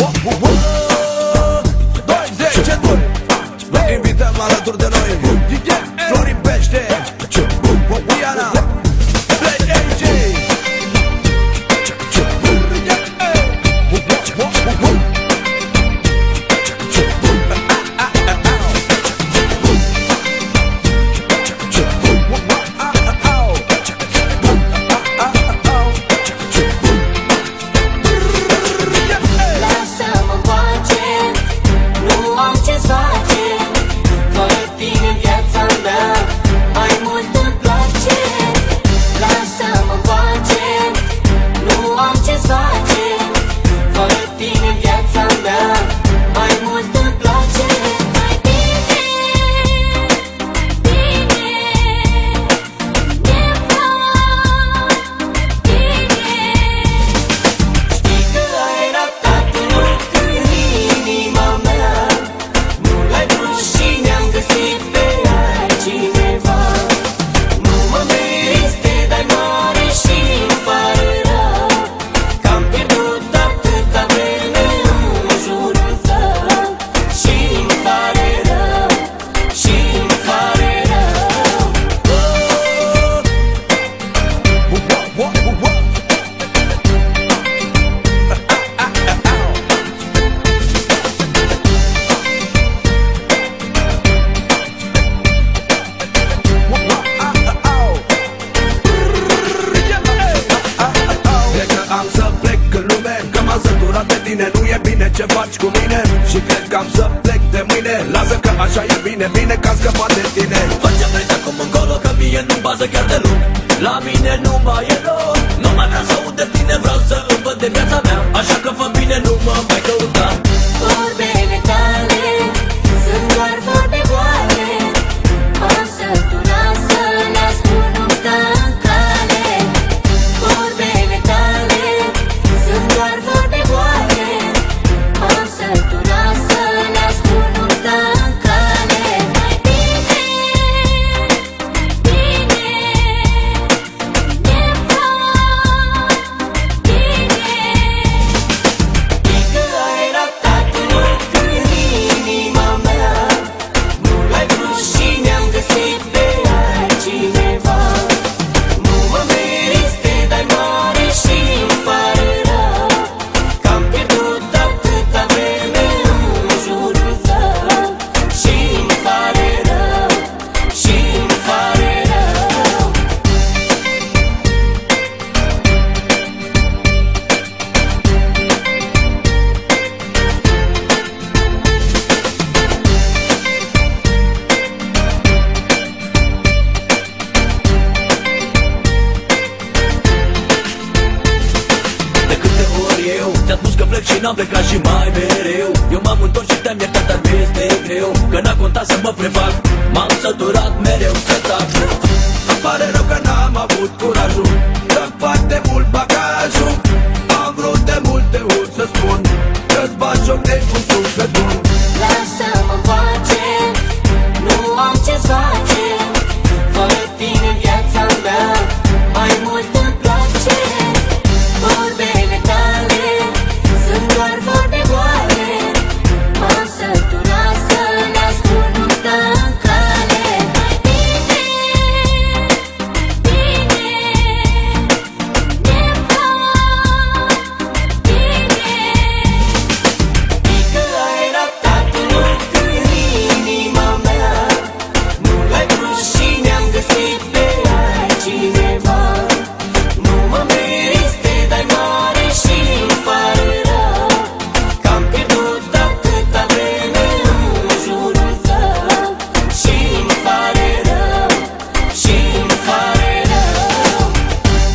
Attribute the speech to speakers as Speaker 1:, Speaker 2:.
Speaker 1: 我，我，我。ce faci cu mine? Și cred că am să plec de mâine. Lasă că așa e bine, bine că am scăpat de tine.
Speaker 2: Fă ce vrei de acum încolo, că mie nu bază chiar deloc, La mine nu mai e loc. plec și n-am plecat și mai mereu. Eu m-am întors și te-am iertat, dar mi-este greu Că n-a contat să mă prefac M-am săturat mereu să tac Îmi pare rău că n-am avut curajul.